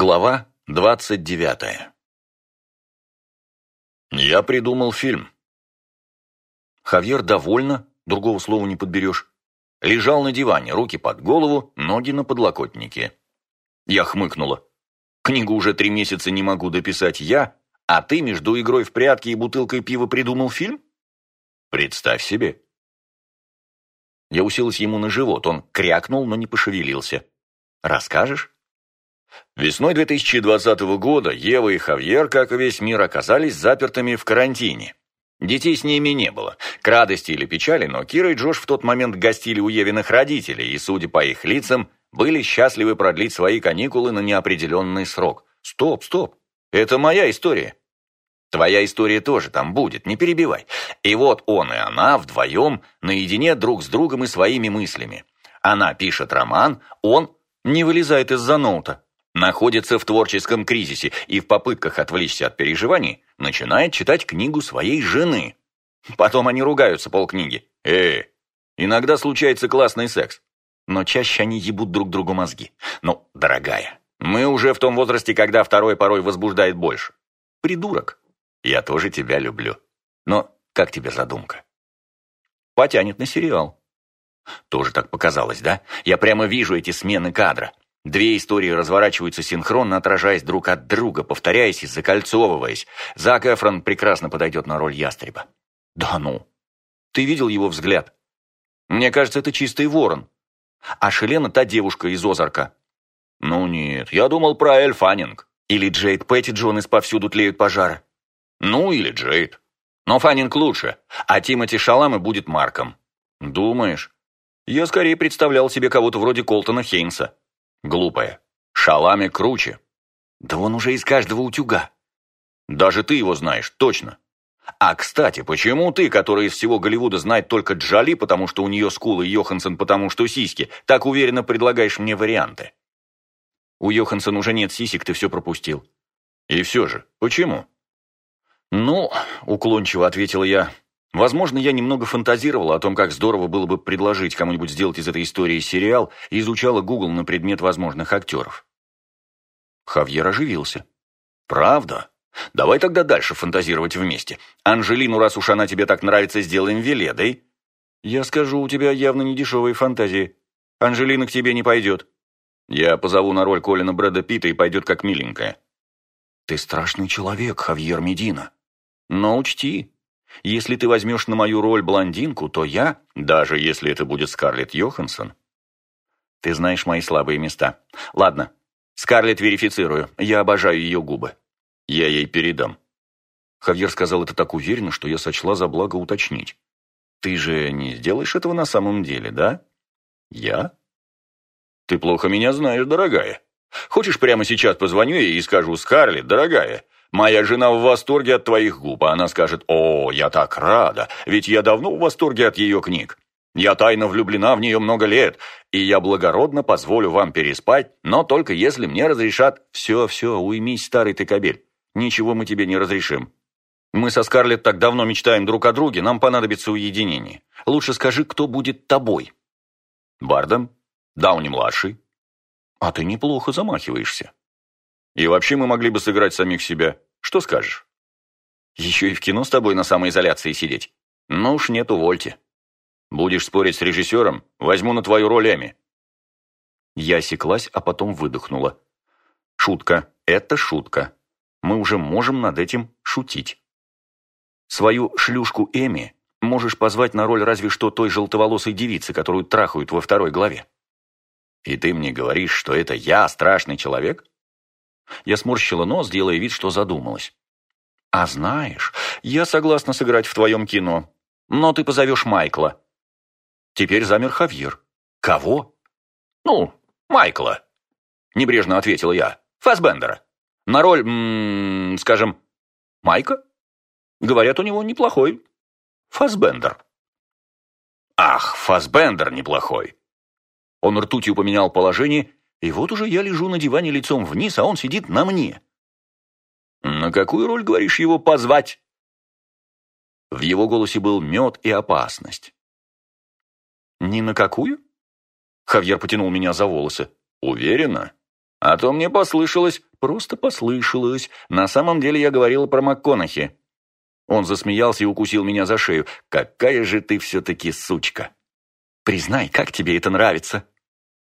Глава двадцать девятая Я придумал фильм. Хавьер довольно, другого слова не подберешь. Лежал на диване, руки под голову, ноги на подлокотнике. Я хмыкнула. Книгу уже три месяца не могу дописать я, а ты между игрой в прятки и бутылкой пива придумал фильм? Представь себе. Я уселась ему на живот, он крякнул, но не пошевелился. Расскажешь? Весной 2020 года Ева и Хавьер, как и весь мир, оказались запертыми в карантине. Детей с ними не было. К радости или печали, но Кира и Джош в тот момент гостили у Евиных родителей и, судя по их лицам, были счастливы продлить свои каникулы на неопределенный срок. Стоп, стоп. Это моя история. Твоя история тоже там будет, не перебивай. И вот он и она вдвоем, наедине друг с другом и своими мыслями. Она пишет роман, он не вылезает из-за ноута находится в творческом кризисе и в попытках отвлечься от переживаний начинает читать книгу своей жены. Потом они ругаются полкниги. Э, иногда случается классный секс. Но чаще они ебут друг другу мозги. Ну, дорогая, мы уже в том возрасте, когда второй порой возбуждает больше. Придурок. Я тоже тебя люблю. Но как тебе задумка? Потянет на сериал. Тоже так показалось, да? Я прямо вижу эти смены кадра. Две истории разворачиваются синхронно, отражаясь друг от друга, повторяясь и закольцовываясь. Зак Эфрон прекрасно подойдет на роль ястреба. Да ну! Ты видел его взгляд? Мне кажется, это чистый ворон. А Шелена та девушка из Озарка. Ну нет, я думал про Эль Фаннинг. Или Джейд Петтиджон из «Повсюду тлеют пожары». Ну, или Джейд. Но Фаннинг лучше, а Тимоти Шаламы будет Марком. Думаешь? Я скорее представлял себе кого-то вроде Колтона Хейнса. Глупая. Шалами круче. Да он уже из каждого утюга. Даже ты его знаешь, точно. А, кстати, почему ты, который из всего Голливуда знает только Джоли, потому что у нее скулы, и Йоханссон, потому что сиськи, так уверенно предлагаешь мне варианты? У Йоханссон уже нет сисек, ты все пропустил. И все же, почему? Ну, уклончиво ответил я, Возможно, я немного фантазировала о том, как здорово было бы предложить кому-нибудь сделать из этой истории сериал и изучала Google на предмет возможных актеров. Хавьер оживился. «Правда? Давай тогда дальше фантазировать вместе. Анжелину, раз уж она тебе так нравится, сделаем Веледой». «Я скажу, у тебя явно не дешевые фантазии. Анжелина к тебе не пойдет. Я позову на роль Колина Брэда Питта и пойдет как миленькая». «Ты страшный человек, Хавьер Медина. Но учти, если ты возьмешь на мою роль блондинку, то я, даже если это будет Скарлетт Йоханссон... Ты знаешь мои слабые места. Ладно, Скарлетт верифицирую. Я обожаю ее губы. Я ей передам. Хавьер сказал это так уверенно, что я сочла за благо уточнить. Ты же не сделаешь этого на самом деле, да? Я? Ты плохо меня знаешь, дорогая. Хочешь, прямо сейчас позвоню ей и скажу, Скарлетт, дорогая, Моя жена в восторге от твоих губ, а она скажет, «О, я так рада, ведь я давно в восторге от ее книг. Я тайно влюблена в нее много лет, и я благородно позволю вам переспать, но только если мне разрешат...» «Все, все, уймись, старый ты кобель. Ничего мы тебе не разрешим. Мы со Скарлетт так давно мечтаем друг о друге, нам понадобится уединение. Лучше скажи, кто будет тобой?» «Бардом? Дауни-младший?» «А ты неплохо замахиваешься». И вообще мы могли бы сыграть самих себя. Что скажешь? Еще и в кино с тобой на самоизоляции сидеть? Ну уж нет, увольте. Будешь спорить с режиссером, возьму на твою роль Эми. Я осеклась, а потом выдохнула. Шутка. Это шутка. Мы уже можем над этим шутить. Свою шлюшку Эми можешь позвать на роль разве что той желтоволосой девицы, которую трахают во второй главе. И ты мне говоришь, что это я страшный человек? Я сморщила нос, делая вид, что задумалась. «А знаешь, я согласна сыграть в твоем кино, но ты позовешь Майкла». Теперь замер Хавьер. «Кого?» «Ну, Майкла», — небрежно ответила я. «Фассбендера. На роль, м -м, скажем, Майка? Говорят, у него неплохой. Фассбендер». «Ах, Фассбендер неплохой». Он ртутью поменял положение и вот уже я лежу на диване лицом вниз, а он сидит на мне. «На какую роль, говоришь, его позвать?» В его голосе был мед и опасность. «Ни на какую?» Хавьер потянул меня за волосы. «Уверена? А то мне послышалось, просто послышалось. На самом деле я говорила про МакКонахи». Он засмеялся и укусил меня за шею. «Какая же ты все-таки сучка!» «Признай, как тебе это нравится?»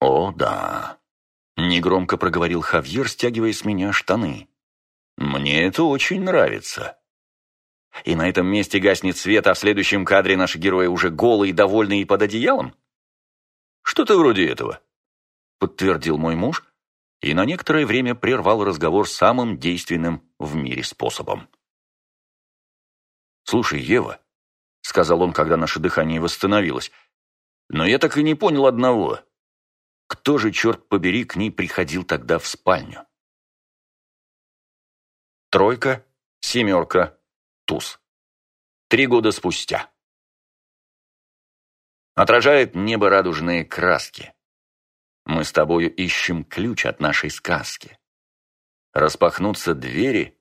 «О, да!» Негромко проговорил Хавьер, стягивая с меня штаны. «Мне это очень нравится». И на этом месте гаснет свет, а в следующем кадре наши герои уже голые, довольные и под одеялом? Что-то вроде этого, подтвердил мой муж и на некоторое время прервал разговор самым действенным в мире способом. «Слушай, Ева», — сказал он, когда наше дыхание восстановилось, «но я так и не понял одного. Кто же, черт побери, к ней приходил тогда в спальню?» Тройка, семерка, туз. Три года спустя. Отражает небо радужные краски. Мы с тобою ищем ключ от нашей сказки. Распахнутся двери,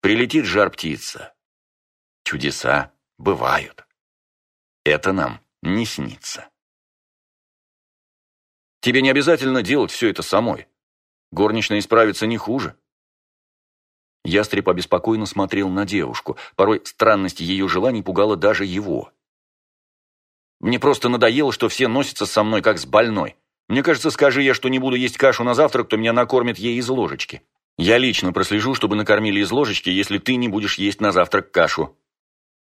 прилетит жар-птица. Чудеса бывают. Это нам не снится. Тебе не обязательно делать все это самой. Горничная исправится не хуже. Ястреб обеспокоенно смотрел на девушку. Порой странность ее желаний пугала даже его. «Мне просто надоело, что все носятся со мной, как с больной. Мне кажется, скажи я, что не буду есть кашу на завтрак, то меня накормят ей из ложечки. Я лично прослежу, чтобы накормили из ложечки, если ты не будешь есть на завтрак кашу.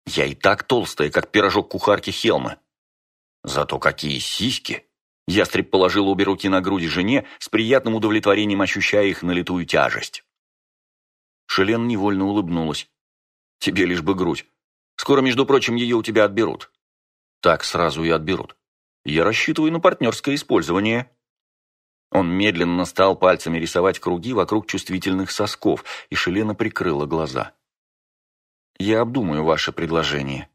Я и так толстая, как пирожок кухарки Хелмы. Зато какие сиськи!» Ястреб положил обе руки на груди жене, с приятным удовлетворением ощущая их налитую тяжесть. Шелен невольно улыбнулась. «Тебе лишь бы грудь. Скоро, между прочим, ее у тебя отберут». «Так сразу и отберут. Я рассчитываю на партнерское использование». Он медленно стал пальцами рисовать круги вокруг чувствительных сосков, и Шелена прикрыла глаза. «Я обдумаю ваше предложение.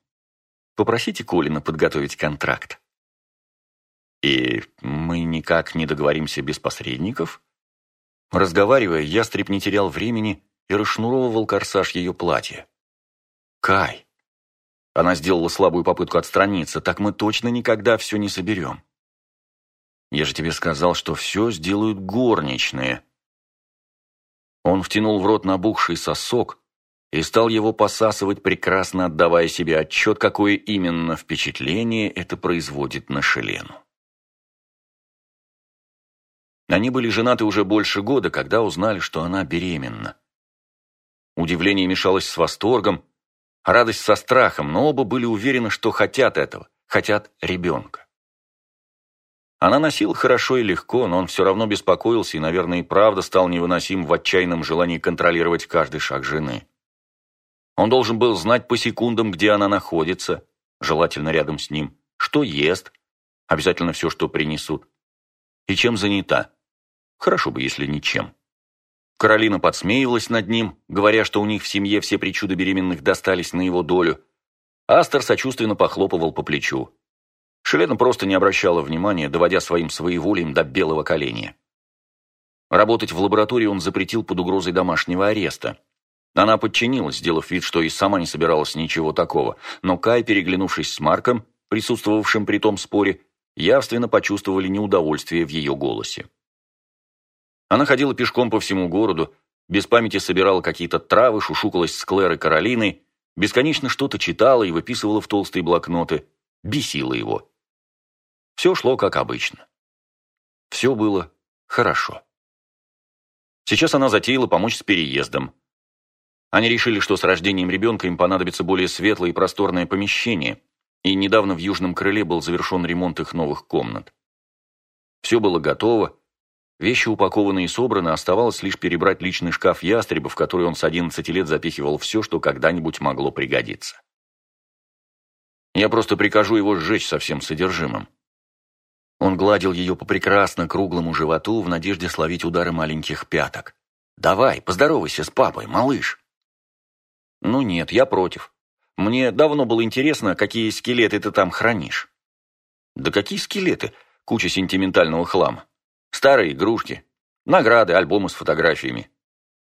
Попросите Колина подготовить контракт». «И мы никак не договоримся без посредников?» Разговаривая, ястреб не терял времени и расшнуровывал корсаж ее платья. «Кай!» Она сделала слабую попытку отстраниться. «Так мы точно никогда все не соберем». «Я же тебе сказал, что все сделают горничные». Он втянул в рот набухший сосок и стал его посасывать, прекрасно отдавая себе отчет, какое именно впечатление это производит на Шелену. Они были женаты уже больше года, когда узнали, что она беременна. Удивление мешалось с восторгом, радость со страхом, но оба были уверены, что хотят этого, хотят ребенка. Она носила хорошо и легко, но он все равно беспокоился и, наверное, и правда стал невыносим в отчаянном желании контролировать каждый шаг жены. Он должен был знать по секундам, где она находится, желательно рядом с ним, что ест, обязательно все, что принесут, и чем занята. Хорошо бы, если ничем. Каролина подсмеивалась над ним, говоря, что у них в семье все причуды беременных достались на его долю. Астер сочувственно похлопывал по плечу. Шелена просто не обращала внимания, доводя своим своеволием до белого коленя. Работать в лаборатории он запретил под угрозой домашнего ареста. Она подчинилась, сделав вид, что и сама не собиралась ничего такого, но Кай, переглянувшись с Марком, присутствовавшим при том споре, явственно почувствовали неудовольствие в ее голосе. Она ходила пешком по всему городу, без памяти собирала какие-то травы, шушукалась с Клэр и Каролиной, бесконечно что-то читала и выписывала в толстые блокноты, бесила его. Все шло как обычно. Все было хорошо. Сейчас она затеяла помочь с переездом. Они решили, что с рождением ребенка им понадобится более светлое и просторное помещение, и недавно в южном крыле был завершен ремонт их новых комнат. Все было готово, Вещи упакованы и собраны, оставалось лишь перебрать личный шкаф ястреба, в который он с 11 лет запихивал все, что когда-нибудь могло пригодиться. Я просто прикажу его сжечь со всем содержимым. Он гладил ее по прекрасно круглому животу в надежде словить удары маленьких пяток. «Давай, поздоровайся с папой, малыш!» «Ну нет, я против. Мне давно было интересно, какие скелеты ты там хранишь». «Да какие скелеты? Куча сентиментального хлама. Старые игрушки, награды, альбомы с фотографиями,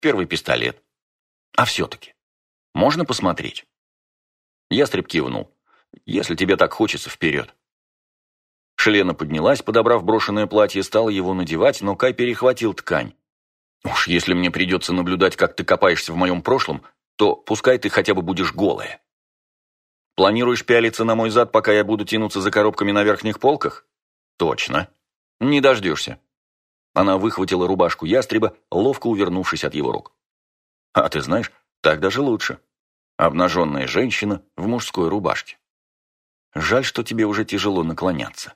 первый пистолет. А все-таки, можно посмотреть?» Ястреб кивнул. «Если тебе так хочется, вперед». Шелена поднялась, подобрав брошенное платье, стала его надевать, но Кай перехватил ткань. Уж если мне придется наблюдать, как ты копаешься в моем прошлом, то пускай ты хотя бы будешь голая. Планируешь пялиться на мой зад, пока я буду тянуться за коробками на верхних полках? Точно. Не дождешься. Она выхватила рубашку ястреба, ловко увернувшись от его рук. А ты знаешь, так даже лучше. Обнаженная женщина в мужской рубашке. Жаль, что тебе уже тяжело наклоняться.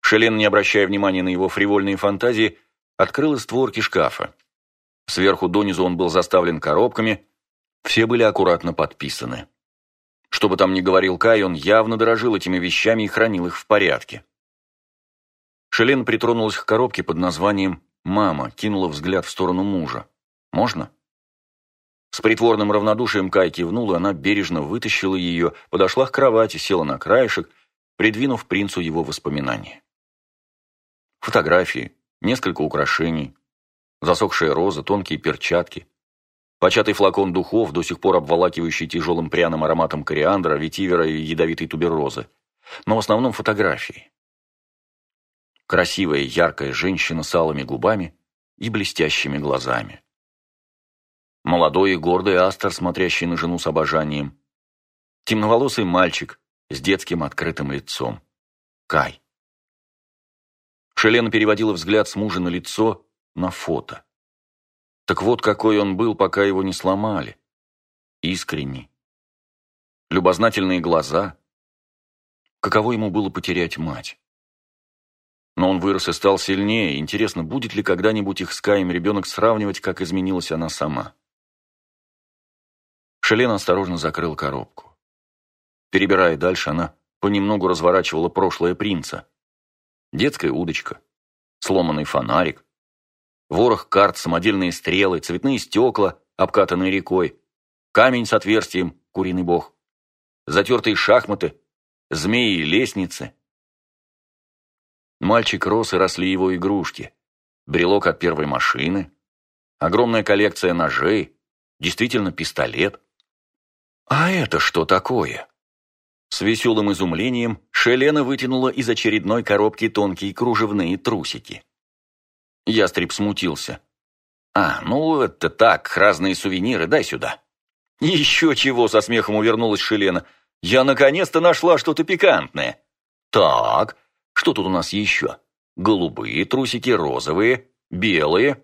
Шелен, не обращая внимания на его фривольные фантазии, открыла створки шкафа. Сверху донизу он был заставлен коробками, все были аккуратно подписаны. Что бы там ни говорил Кай, он явно дорожил этими вещами и хранил их в порядке. Шелен притронулась к коробке под названием «Мама», кинула взгляд в сторону мужа. «Можно?» С притворным равнодушием Кай кивнула, она бережно вытащила ее, подошла к кровати, села на краешек, придвинув принцу его воспоминания. Фотографии, несколько украшений, засохшая роза, тонкие перчатки, початый флакон духов, до сих пор обволакивающий тяжелым пряным ароматом кориандра, ветивера и ядовитой туберозы, но в основном фотографии. Красивая, яркая женщина с алыми губами и блестящими глазами. Молодой и гордый Астер, смотрящий на жену с обожанием. Темноволосый мальчик с детским открытым лицом. Кай. Шелена переводила взгляд с мужа на лицо, на фото. Так вот, какой он был, пока его не сломали. Искренний. Любознательные глаза. Каково ему было потерять мать? Но он вырос и стал сильнее. Интересно, будет ли когда-нибудь их с Каем ребенок сравнивать, как изменилась она сама? Шелен осторожно закрыл коробку. Перебирая дальше, она понемногу разворачивала прошлое принца. Детская удочка, сломанный фонарик, ворох карт, самодельные стрелы, цветные стекла, обкатанные рекой, камень с отверстием, куриный бог, затертые шахматы, змеи и лестницы. Мальчик рос и росли его игрушки, брелок от первой машины, огромная коллекция ножей, действительно пистолет. А это что такое? С веселым изумлением Шелена вытянула из очередной коробки тонкие кружевные трусики. Ястреб смутился. «А, ну это так, разные сувениры, дай сюда». «Еще чего!» — со смехом увернулась Шелена. «Я наконец-то нашла что-то пикантное». «Так, что тут у нас еще? Голубые трусики, розовые, белые.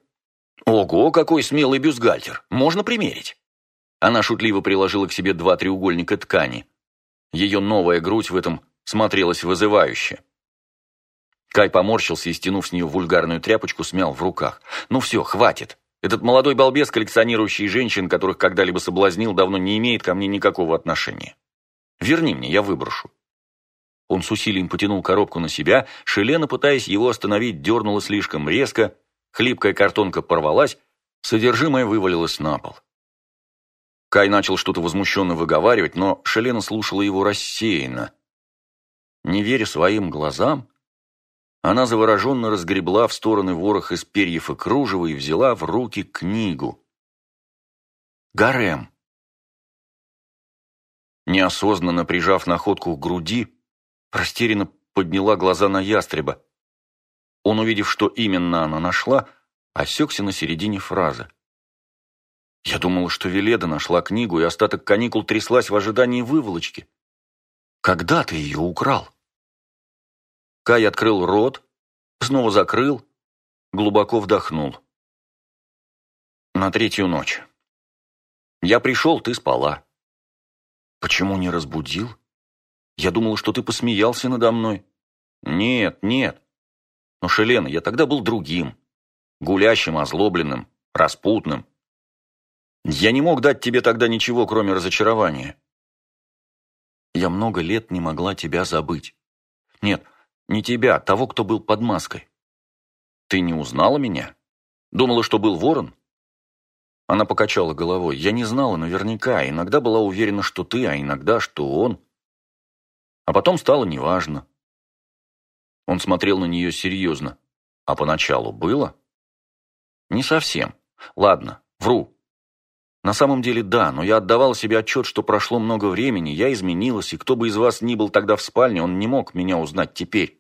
Ого, какой смелый бюстгальтер! Можно примерить?» Она шутливо приложила к себе два треугольника ткани. Ее новая грудь в этом смотрелась вызывающе. Кай поморщился и, стянув с нее вульгарную тряпочку, смял в руках. «Ну все, хватит. Этот молодой балбес, коллекционирующий женщин, которых когда-либо соблазнил, давно не имеет ко мне никакого отношения. Верни мне, я выброшу». Он с усилием потянул коробку на себя, Шелена, пытаясь его остановить, дернула слишком резко, хлипкая картонка порвалась, содержимое вывалилось на пол. Кай начал что-то возмущенно выговаривать, но Шелена слушала его рассеянно. Не веря своим глазам, она завороженно разгребла в стороны ворох из перьев и кружева и взяла в руки книгу. Гарем. Неосознанно прижав находку к груди, растерянно подняла глаза на ястреба. Он, увидев, что именно она нашла, осекся на середине фразы. Я думала, что Веледа нашла книгу, и остаток каникул тряслась в ожидании выволочки. Когда ты ее украл? Кай открыл рот, снова закрыл, глубоко вдохнул. На третью ночь. Я пришел, ты спала. Почему не разбудил? Я думал, что ты посмеялся надо мной. Нет, нет. Но, Шелена, я тогда был другим. Гулящим, озлобленным, распутным. Я не мог дать тебе тогда ничего, кроме разочарования. Я много лет не могла тебя забыть. Нет, не тебя, того, кто был под маской. Ты не узнала меня? Думала, что был ворон? Она покачала головой. Я не знала наверняка. Иногда была уверена, что ты, а иногда, что он. А потом стало неважно. Он смотрел на нее серьезно. А поначалу было? Не совсем. Ладно, вру. На самом деле да, но я отдавал себе отчет, что прошло много времени, я изменилась, и кто бы из вас ни был тогда в спальне, он не мог меня узнать теперь.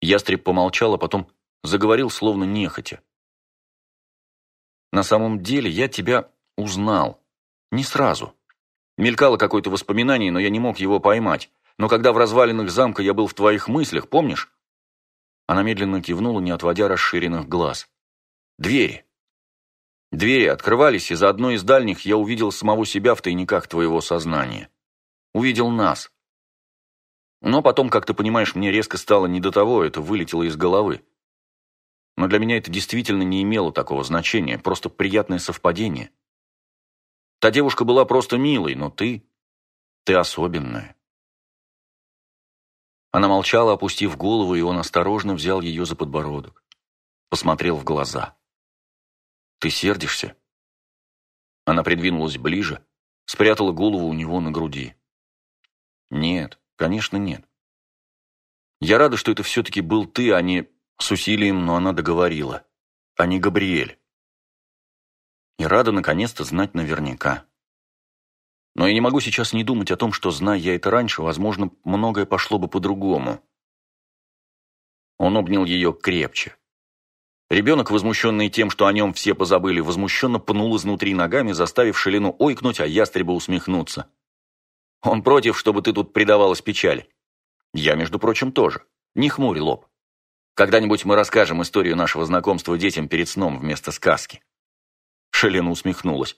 Ястреб помолчал, а потом заговорил словно нехотя. На самом деле я тебя узнал. Не сразу. Мелькало какое-то воспоминание, но я не мог его поймать. Но когда в развалинах замка я был в твоих мыслях, помнишь? Она медленно кивнула, не отводя расширенных глаз. Двери. Двери открывались, и за одной из дальних я увидел самого себя в тайниках твоего сознания. Увидел нас. Но потом, как ты понимаешь, мне резко стало не до того, это вылетело из головы. Но для меня это действительно не имело такого значения, просто приятное совпадение. Та девушка была просто милой, но ты... ты особенная. Она молчала, опустив голову, и он осторожно взял ее за подбородок. Посмотрел в глаза. «Ты сердишься?» Она придвинулась ближе, спрятала голову у него на груди. «Нет, конечно, нет. Я рада, что это все-таки был ты, а не с усилием, но она договорила, а не Габриэль. И рада наконец-то знать наверняка. Но я не могу сейчас не думать о том, что, зная я это раньше, возможно, многое пошло бы по-другому. Он обнял ее крепче. Ребенок, возмущенный тем, что о нем все позабыли, возмущенно пнул изнутри ногами, заставив Шелину ойкнуть, а ястреба усмехнуться. Он против, чтобы ты тут предавалась печали. Я, между прочим, тоже. Не хмурь лоб. Когда-нибудь мы расскажем историю нашего знакомства детям перед сном вместо сказки». Шелена усмехнулась.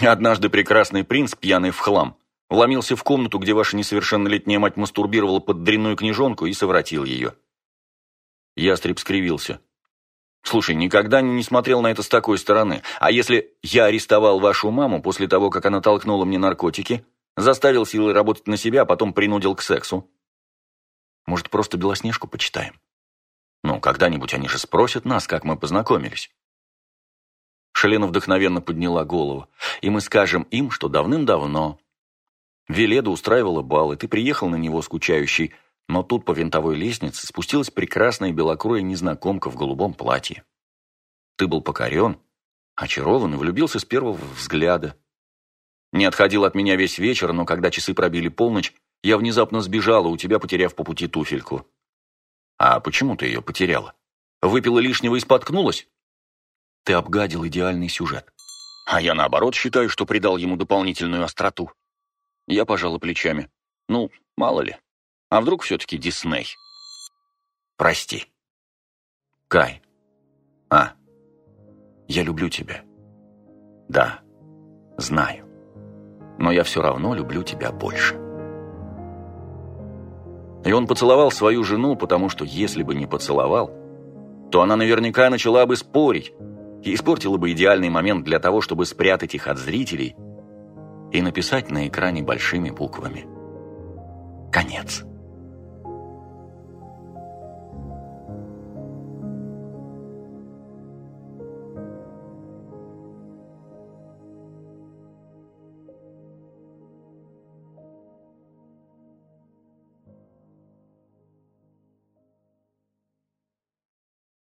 «Однажды прекрасный принц, пьяный в хлам, вломился в комнату, где ваша несовершеннолетняя мать мастурбировала под дрянную книжонку и совратил ее». Ястреб скривился. «Слушай, никогда не смотрел на это с такой стороны. А если я арестовал вашу маму после того, как она толкнула мне наркотики, заставил силой работать на себя, а потом принудил к сексу? Может, просто Белоснежку почитаем?» Ну, когда-нибудь они же спросят нас, как мы познакомились. Шелена вдохновенно подняла голову. И мы скажем им, что давным-давно Веледа устраивала бал, и ты приехал на него скучающий, но тут по винтовой лестнице спустилась прекрасная белокроя незнакомка в голубом платье. Ты был покорен, очарован и влюбился с первого взгляда. Не отходил от меня весь вечер, но когда часы пробили полночь, я внезапно сбежала, у тебя потеряв по пути туфельку. А почему ты ее потеряла? Выпила лишнего и споткнулась? Ты обгадил идеальный сюжет. А я, наоборот, считаю, что придал ему дополнительную остроту. Я пожала плечами. Ну, мало ли. А вдруг все-таки Дисней? Прости. Кай. А. Я люблю тебя. Да. Знаю. Но я все равно люблю тебя больше. И он поцеловал свою жену, потому что если бы не поцеловал, то она наверняка начала бы спорить и испортила бы идеальный момент для того, чтобы спрятать их от зрителей и написать на экране большими буквами «Конец».